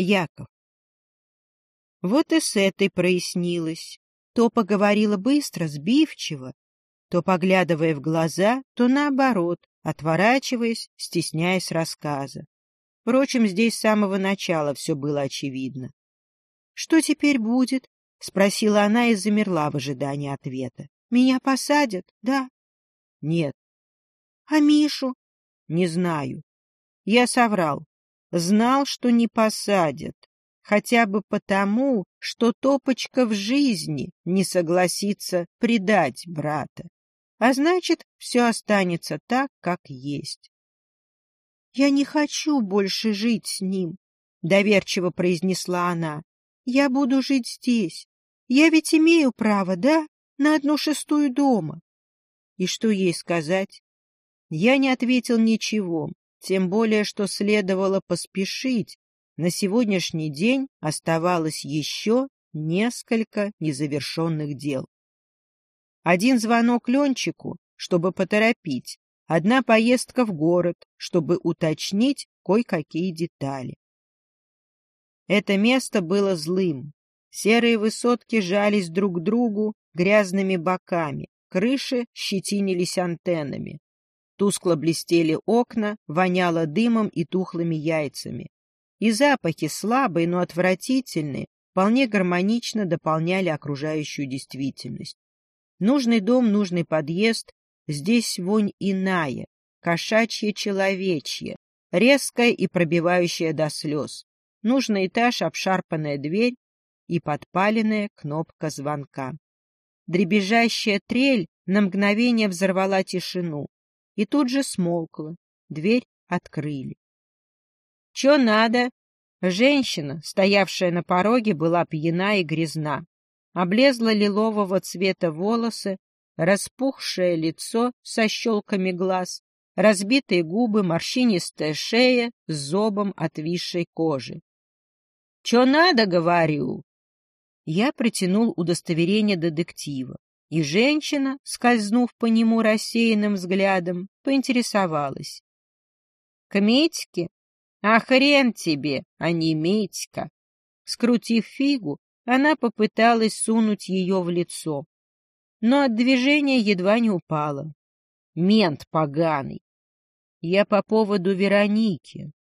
Яков. Вот и с этой прояснилось. То поговорила быстро, сбивчиво, то поглядывая в глаза, то наоборот, отворачиваясь, стесняясь рассказа. Впрочем, здесь с самого начала все было очевидно. — Что теперь будет? — спросила она и замерла в ожидании ответа. — Меня посадят, да? — Нет. — А Мишу? — Не знаю. Я соврал. Знал, что не посадят. Хотя бы потому, что Топочка в жизни не согласится предать брата. А значит, все останется так, как есть. — Я не хочу больше жить с ним, — доверчиво произнесла она. — Я буду жить здесь. Я ведь имею право, да, на одну шестую дома. И что ей сказать? Я не ответил ничего, тем более, что следовало поспешить. На сегодняшний день оставалось еще несколько незавершенных дел. Один звонок Ленчику, чтобы поторопить, одна поездка в город, чтобы уточнить кое-какие детали. Это место было злым. Серые высотки жались друг к другу грязными боками, крыши щетинились антеннами. Тускло блестели окна, воняло дымом и тухлыми яйцами. И запахи, слабые, но отвратительные, вполне гармонично дополняли окружающую действительность. Нужный дом, нужный подъезд, здесь вонь иная, кошачья человечья, резкая и пробивающая до слез. Нужный этаж, обшарпанная дверь и подпаленная кнопка звонка. Дребезжащая трель на мгновение взорвала тишину, и тут же смолкла. Дверь открыли. — Чё надо? Женщина, стоявшая на пороге, была пьяна и грязна. Облезла лилового цвета волосы, распухшее лицо со щелками глаз, разбитые губы, морщинистая шея с зобом отвисшей кожи. — Чё надо, говорю? Я протянул удостоверение детектива. И женщина, скользнув по нему рассеянным взглядом, поинтересовалась. — К Митьке? А хрен тебе, а не Митька! Скрутив фигу, она попыталась сунуть ее в лицо, но от движения едва не упала. Мент поганый! Я по поводу Вероники.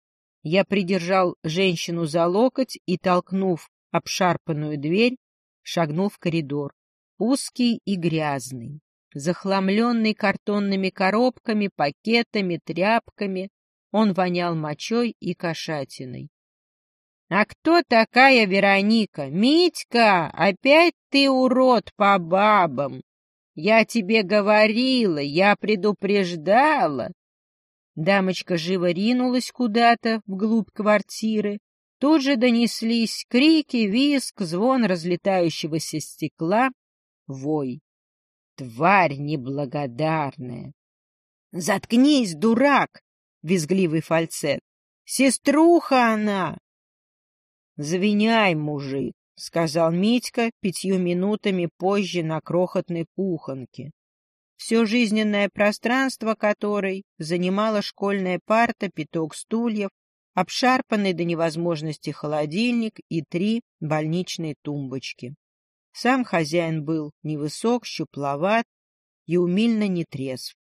Я придержал женщину за локоть и, толкнув обшарпанную дверь, шагнул в коридор узкий и грязный, захламленный картонными коробками, пакетами, тряпками, он вонял мочой и кошатиной. — А кто такая Вероника? Митька, опять ты урод по бабам! Я тебе говорила, я предупреждала. Дамочка живо ринулась куда-то вглубь квартиры. Тут же донеслись крики, визг, звон разлетающегося стекла, вой. Тварь неблагодарная! — Заткнись, дурак! — визгливый фальцет. — Сеструха она! — Завиняй, мужик! — сказал Митька пятью минутами позже на крохотной кухонке. Все жизненное пространство которой занимала школьная парта, пяток стульев, обшарпанный до невозможности холодильник и три больничные тумбочки. Сам хозяин был невысок, щупловат и умильно нетрезв.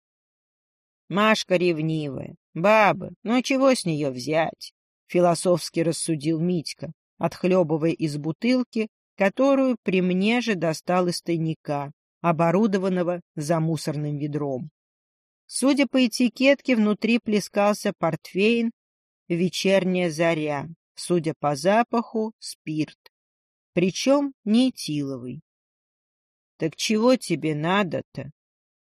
Машка ревнивая. Баба, ну чего с нее взять? Философски рассудил Митька, отхлебывая из бутылки, которую при мне же достал из тайника, оборудованного за мусорным ведром. Судя по этикетке, внутри плескался портфейн «Вечерняя заря», судя по запаху, спирт причем не этиловый. — Так чего тебе надо-то?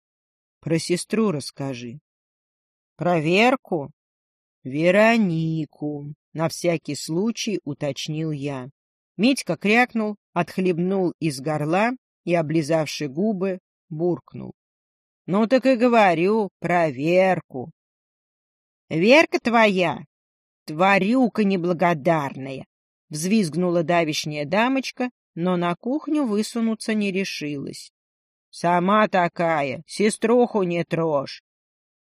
— Про сестру расскажи. — Проверку? — Веронику, — на всякий случай уточнил я. Митька крякнул, отхлебнул из горла и, облизавши губы, буркнул. — Ну так и говорю, проверку. — Верка твоя, тварюка неблагодарная, Взвизгнула давишняя дамочка, но на кухню высунуться не решилась. — Сама такая, сеструху не трожь.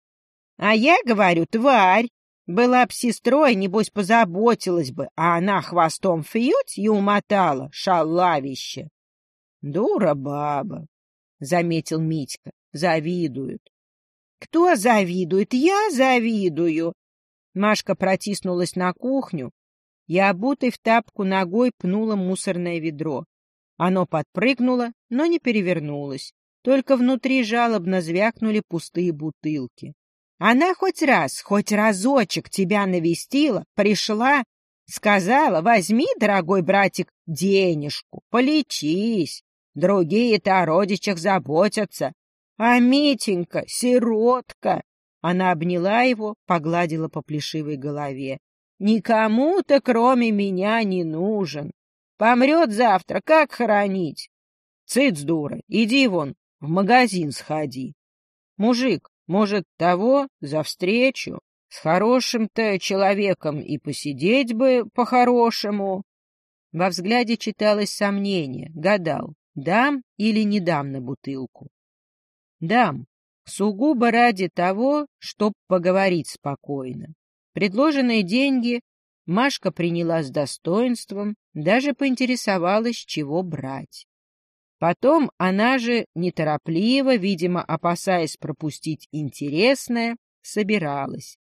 — А я говорю, тварь! Была б сестрой, небось, позаботилась бы, а она хвостом фьють и умотала, шалавище. Дура баба, — заметил Митька, — завидуют. Кто завидует? Я завидую. Машка протиснулась на кухню и, обутой в тапку ногой, пнула мусорное ведро. Оно подпрыгнуло, но не перевернулось. Только внутри жалобно звякнули пустые бутылки. Она хоть раз, хоть разочек тебя навестила, пришла, сказала, возьми, дорогой братик, денежку, полечись. Другие-то о родичах заботятся. А Митенька, сиротка! Она обняла его, погладила по плешивой голове. Никому-то, кроме меня, не нужен. Помрет завтра, как хоронить? Цыц, дура, иди вон, в магазин сходи. Мужик, может, того за встречу? С хорошим-то человеком и посидеть бы по-хорошему. Во взгляде читалось сомнение, гадал, дам или не дам на бутылку. Дам, сугубо ради того, чтоб поговорить спокойно. Предложенные деньги Машка приняла с достоинством, даже поинтересовалась, чего брать. Потом она же, неторопливо, видимо, опасаясь пропустить интересное, собиралась.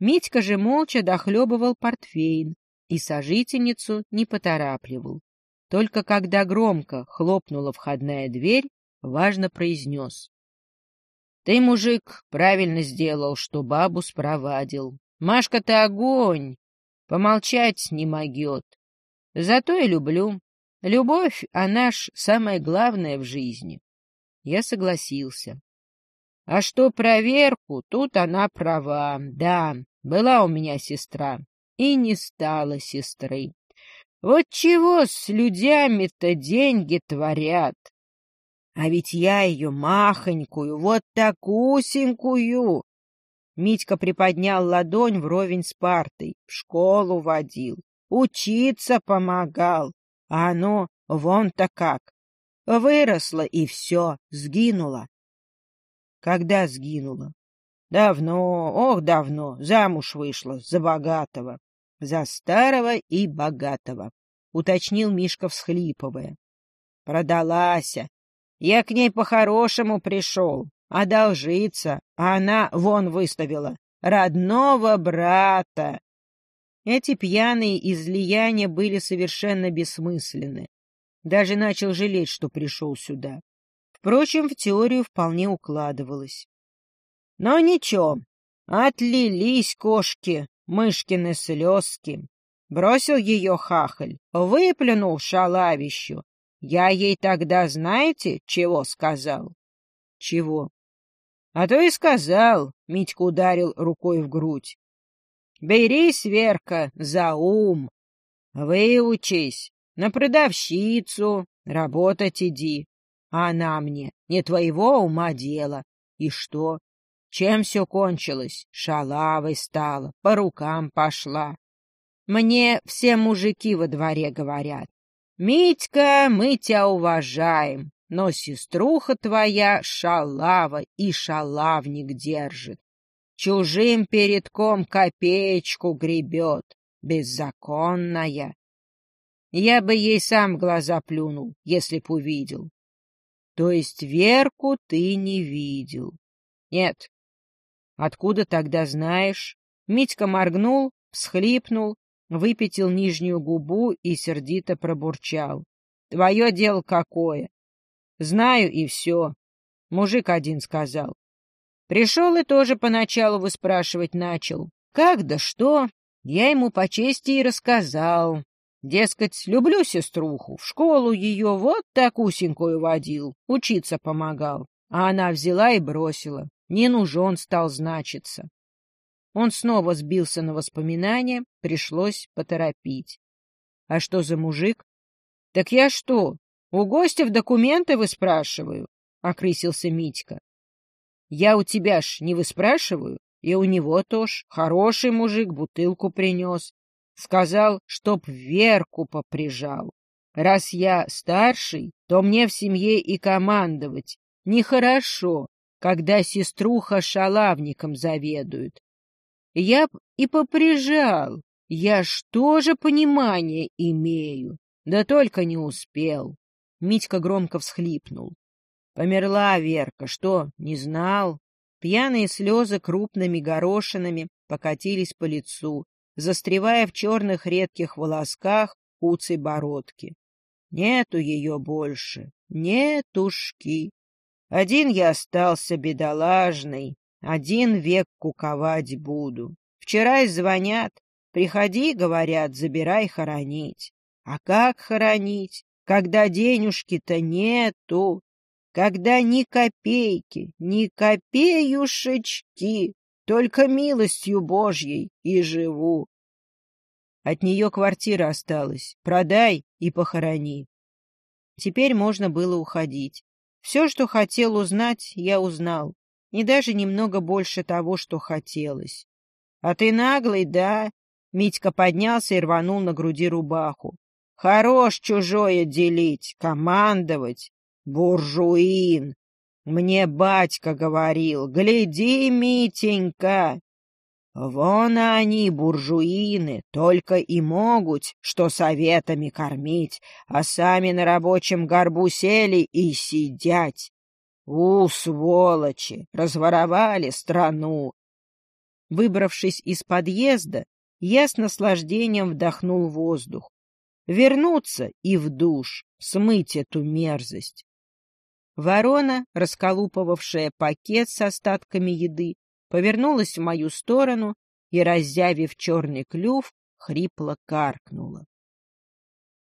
Митька же молча дохлебывал портфейн и сожительницу не поторапливал. Только когда громко хлопнула входная дверь, важно произнес. — Ты, мужик, правильно сделал, что бабу спровадил. Машка-то огонь, помолчать не могет. Зато и люблю. Любовь, она ж самое главное в жизни. Я согласился. А что проверку, тут она права. Да, была у меня сестра, и не стала сестры. Вот чего с людьми-то деньги творят? А ведь я ее махонькую, вот такусенькую. Митька приподнял ладонь вровень с партой, в школу водил, учиться помогал. А оно вон-то как. Выросло и все, сгинуло. Когда сгинуло? Давно, ох, давно, замуж вышла за богатого. За старого и богатого, уточнил Мишка, всхлипывая. Продалася. Я к ней по-хорошему пришел, одолжиться, а она вон выставила. Родного брата. Эти пьяные излияния были совершенно бессмысленны. Даже начал жалеть, что пришел сюда. Впрочем, в теорию вполне укладывалось. Но ничего, отлились кошки, мышкины слезки. Бросил ее хахаль, выплюнул шалавищу. Я ей тогда знаете, чего сказал? Чего? А то и сказал, Митька ударил рукой в грудь. Берись, Верка, за ум. Выучись, на продавщицу, работать иди. А она мне, не твоего ума дело. И что? Чем все кончилось? Шалавой стала, по рукам пошла. Мне все мужики во дворе говорят. Митька, мы тебя уважаем, но сеструха твоя шалава и шалавник держит. Чужим передком копеечку гребет, беззаконная. Я бы ей сам глаза плюнул, если б увидел. То есть Верку ты не видел? Нет. Откуда тогда знаешь? Митька моргнул, всхлипнул, выпятил нижнюю губу и сердито пробурчал. Твое дело какое? Знаю и все. Мужик один сказал. Пришел и тоже поначалу выспрашивать начал. Как да что? Я ему по чести и рассказал. Дескать, люблю сеструху, в школу ее вот такусенькую водил, учиться помогал. А она взяла и бросила. Не нужен стал значиться. Он снова сбился на воспоминания, пришлось поторопить. А что за мужик? Так я что, у гостя в документы выспрашиваю? — окрысился Митька. Я у тебя ж не выспрашиваю, и у него тоже. Хороший мужик бутылку принес. Сказал, чтоб Верку поприжал. Раз я старший, то мне в семье и командовать. Нехорошо, когда сеструха шалавником заведует. Я б и поприжал. Я что же понимание имею? Да только не успел. Митька громко всхлипнул. Померла Верка, что, не знал? Пьяные слезы крупными горошинами покатились по лицу, застревая в черных редких волосках куцей бородки. Нету ее больше, нетушки. Один я остался бедолажный, один век куковать буду. Вчера звонят, приходи, говорят, забирай хоронить. А как хоронить, когда денежки-то нету? когда ни копейки, ни копеюшечки, только милостью Божьей и живу. От нее квартира осталась, продай и похорони. Теперь можно было уходить. Все, что хотел узнать, я узнал, и даже немного больше того, что хотелось. — А ты наглый, да? Митька поднялся и рванул на груди рубаху. — Хорош чужое делить, командовать. Буржуин! Мне батька говорил, гляди, Митенька! Вон они, буржуины, только и могут, что советами кормить, а сами на рабочем горбу сели и сидять. У, сволочи, разворовали страну. Выбравшись из подъезда, я с наслаждением вдохнул воздух. Вернуться и в душ, смыть эту мерзость. Ворона, расколупывавшая пакет с остатками еды, повернулась в мою сторону и, разъявив черный клюв, хрипло каркнула.